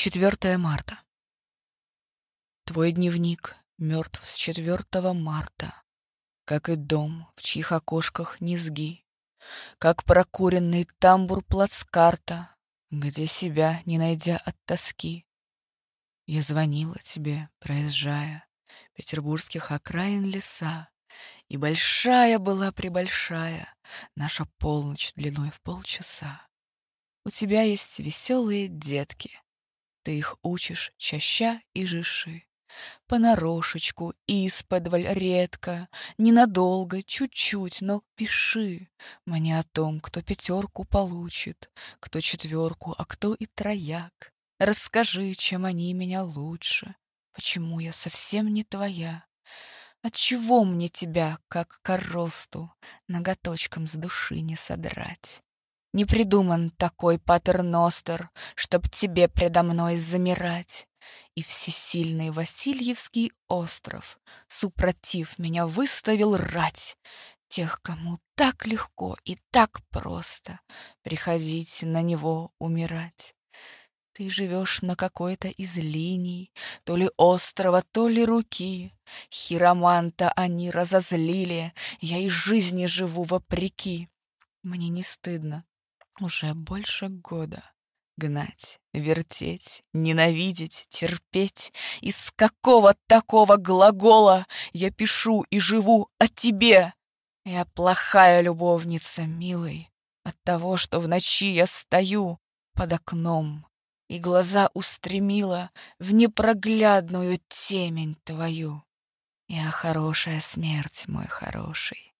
4 марта. Твой дневник мертв с 4 марта, Как и дом, в чьих окошках низги, Как прокуренный тамбур плацкарта, Где себя, не найдя от тоски. Я звонила тебе, проезжая Петербургских окраин леса, И большая была прибольшая Наша полночь длиной в полчаса. У тебя есть веселые детки, ты их учишь чаща и жиши. Понарошечку, исподволь редко, Ненадолго, чуть-чуть, но пиши Мне о том, кто пятерку получит, Кто четверку, а кто и трояк. Расскажи, чем они меня лучше, Почему я совсем не твоя. Отчего мне тебя, как коросту, Ноготочком с души не содрать? Не придуман такой патерностер, Чтоб тебе предо мной замирать. И всесильный Васильевский остров, Супротив меня выставил рать, Тех, кому так легко и так просто Приходить на него умирать. Ты живешь на какой-то из линий, То ли острова, то ли руки. Хироманта они разозлили, Я и жизни живу вопреки. Мне не стыдно, уже больше года. Гнать, вертеть, ненавидеть, терпеть. Из какого такого глагола я пишу и живу о тебе? Я плохая любовница, милый, от того, что в ночи я стою под окном и глаза устремила в непроглядную темень твою. Я хорошая смерть, мой хороший,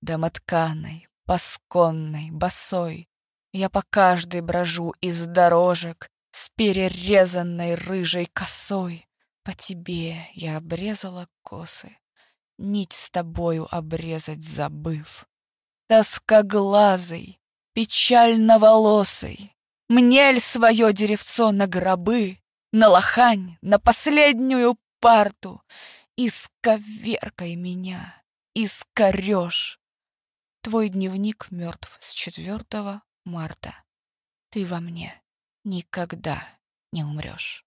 домотканой, пасконной, босой, я по каждой брожу из дорожек С перерезанной рыжей косой. По тебе я обрезала косы, Нить с тобою обрезать забыв. Тоскоглазый, печально волосый, Мне ль свое деревцо на гробы, На лохань, на последнюю парту, Исковеркай меня, искорешь. Твой дневник мертв с четвертого Марта, ты во мне никогда не умрешь.